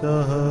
सहा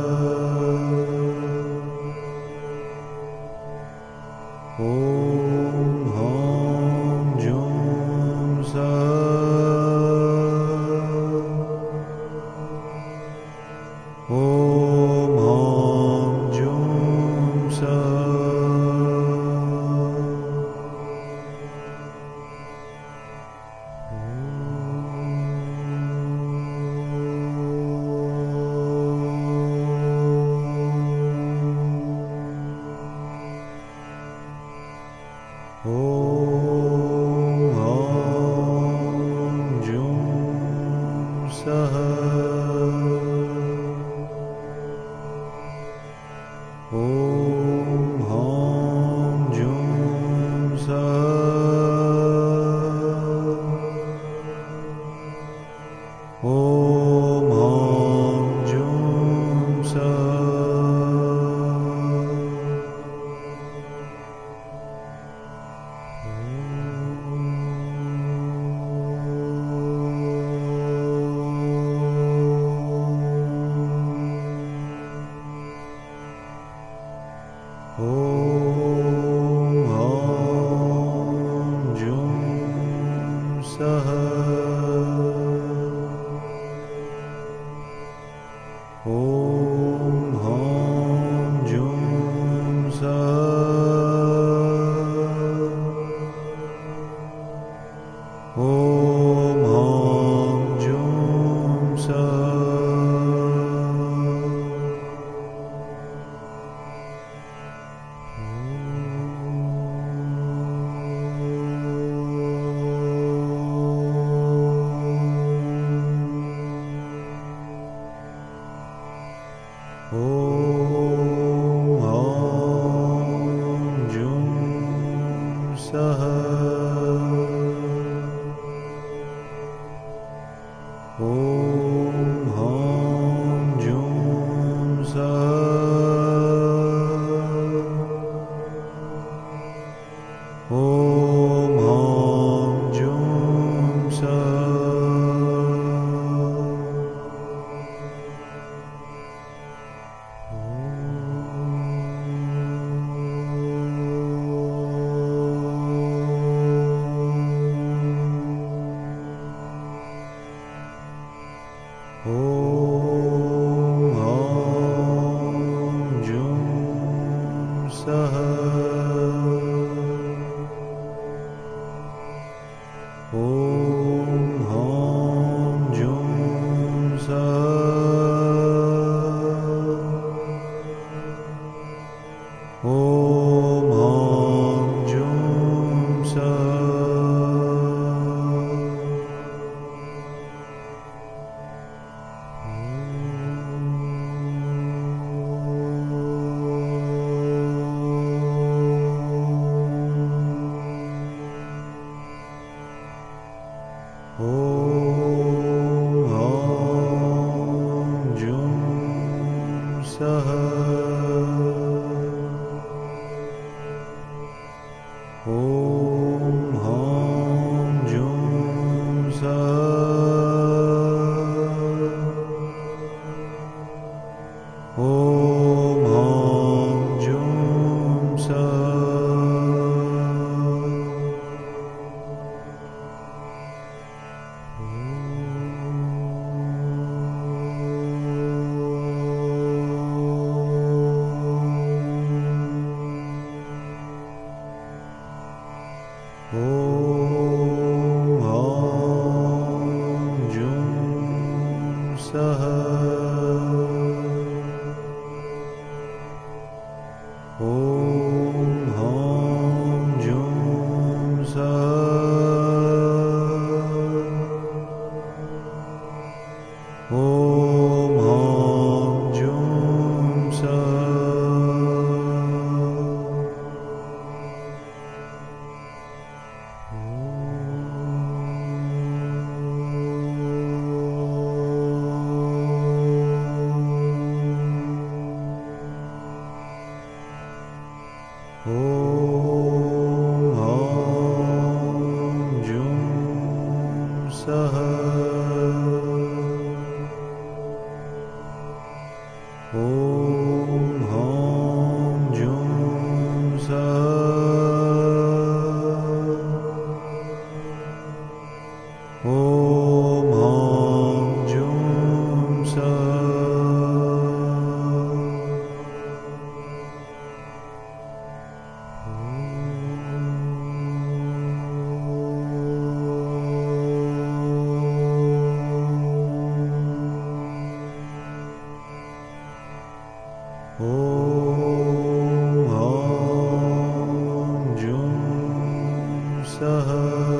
सहा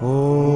오.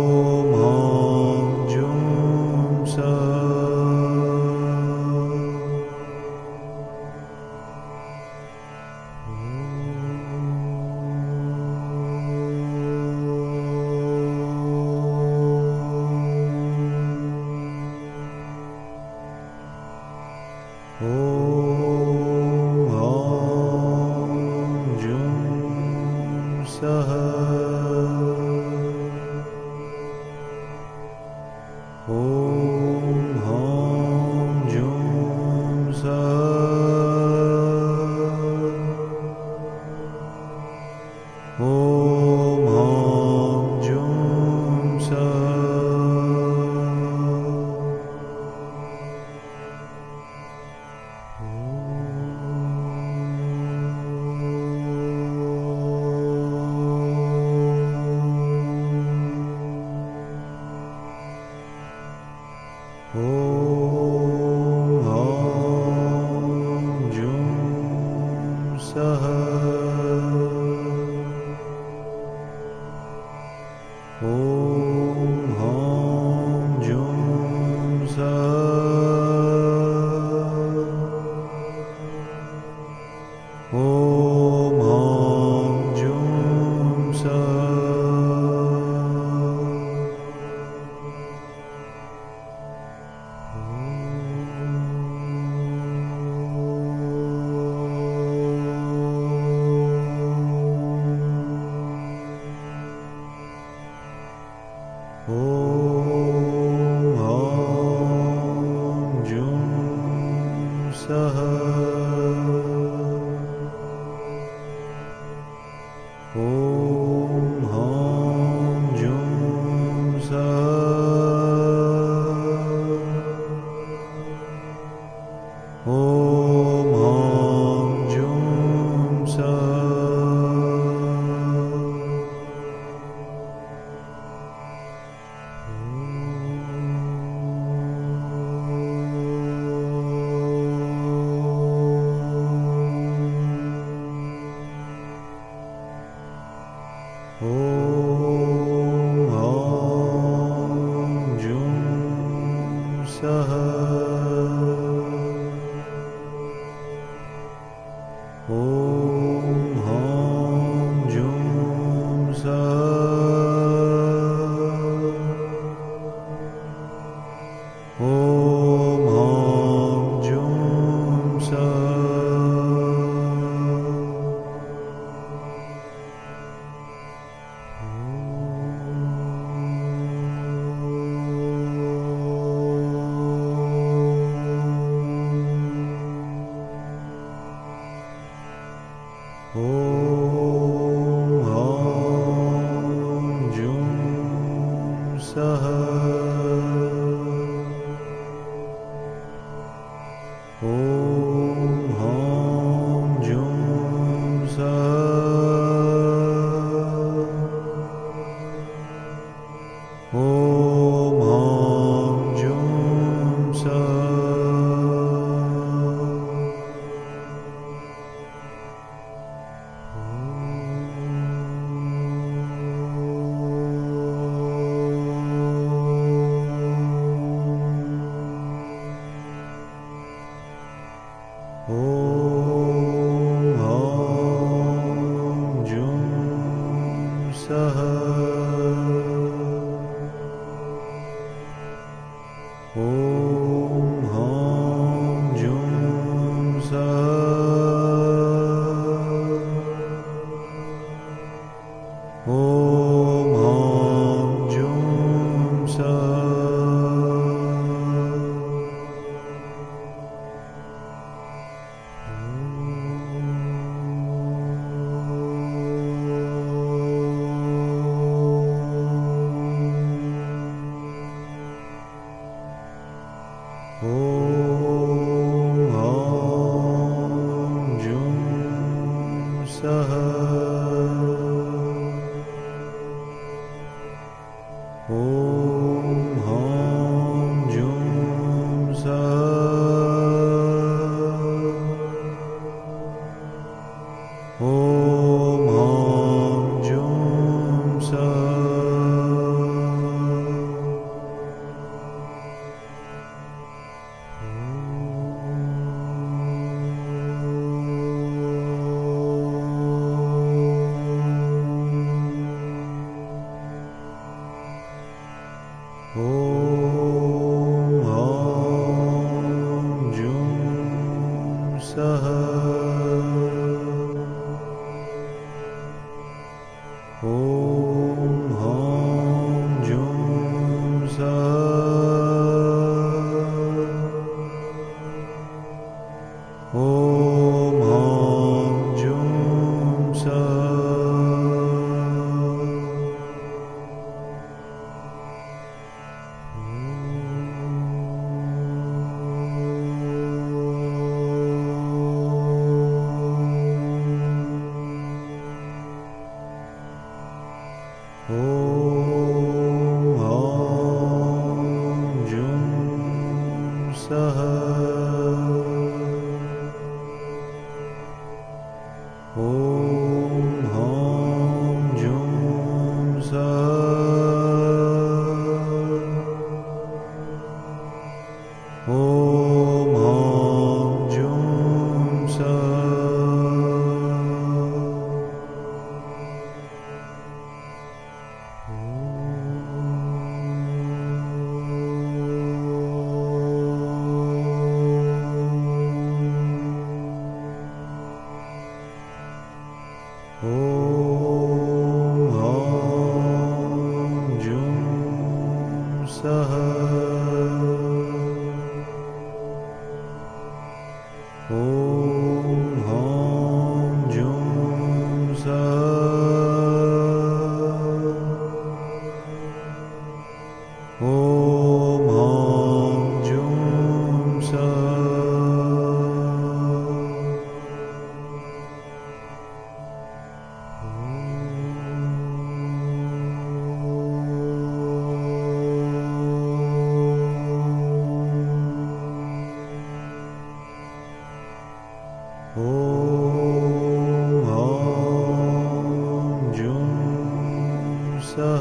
सह 오.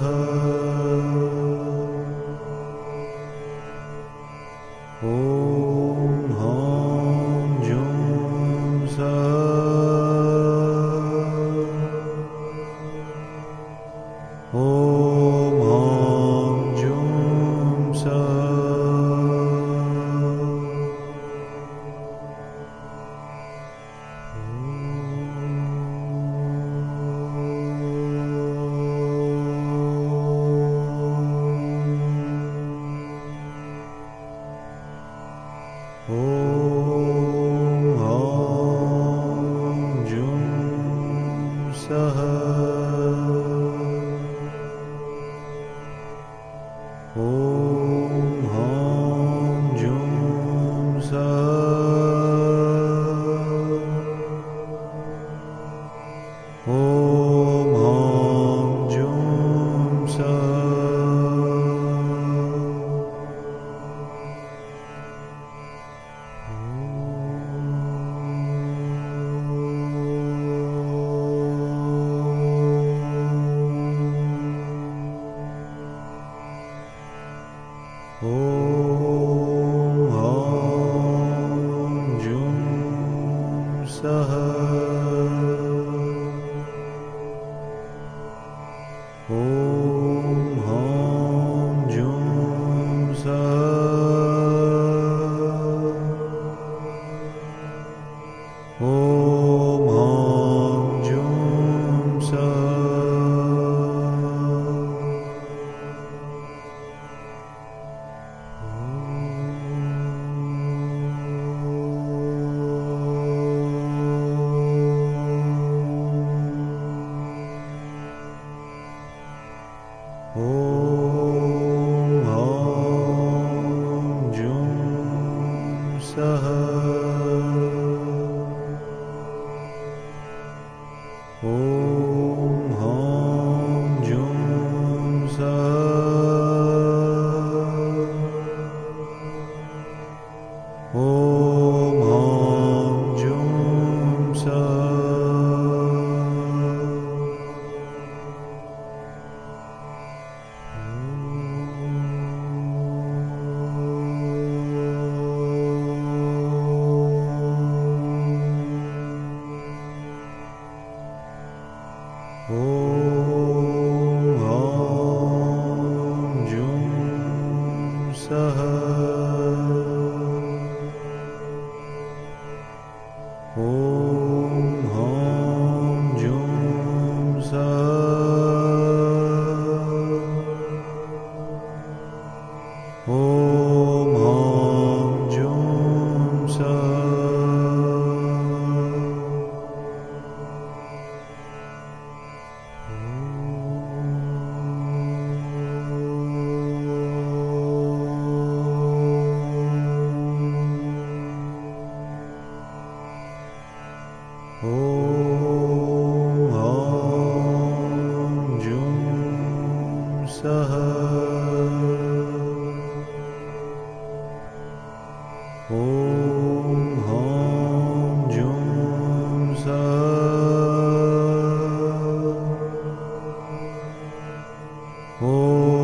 Oh. 오.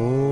Oh.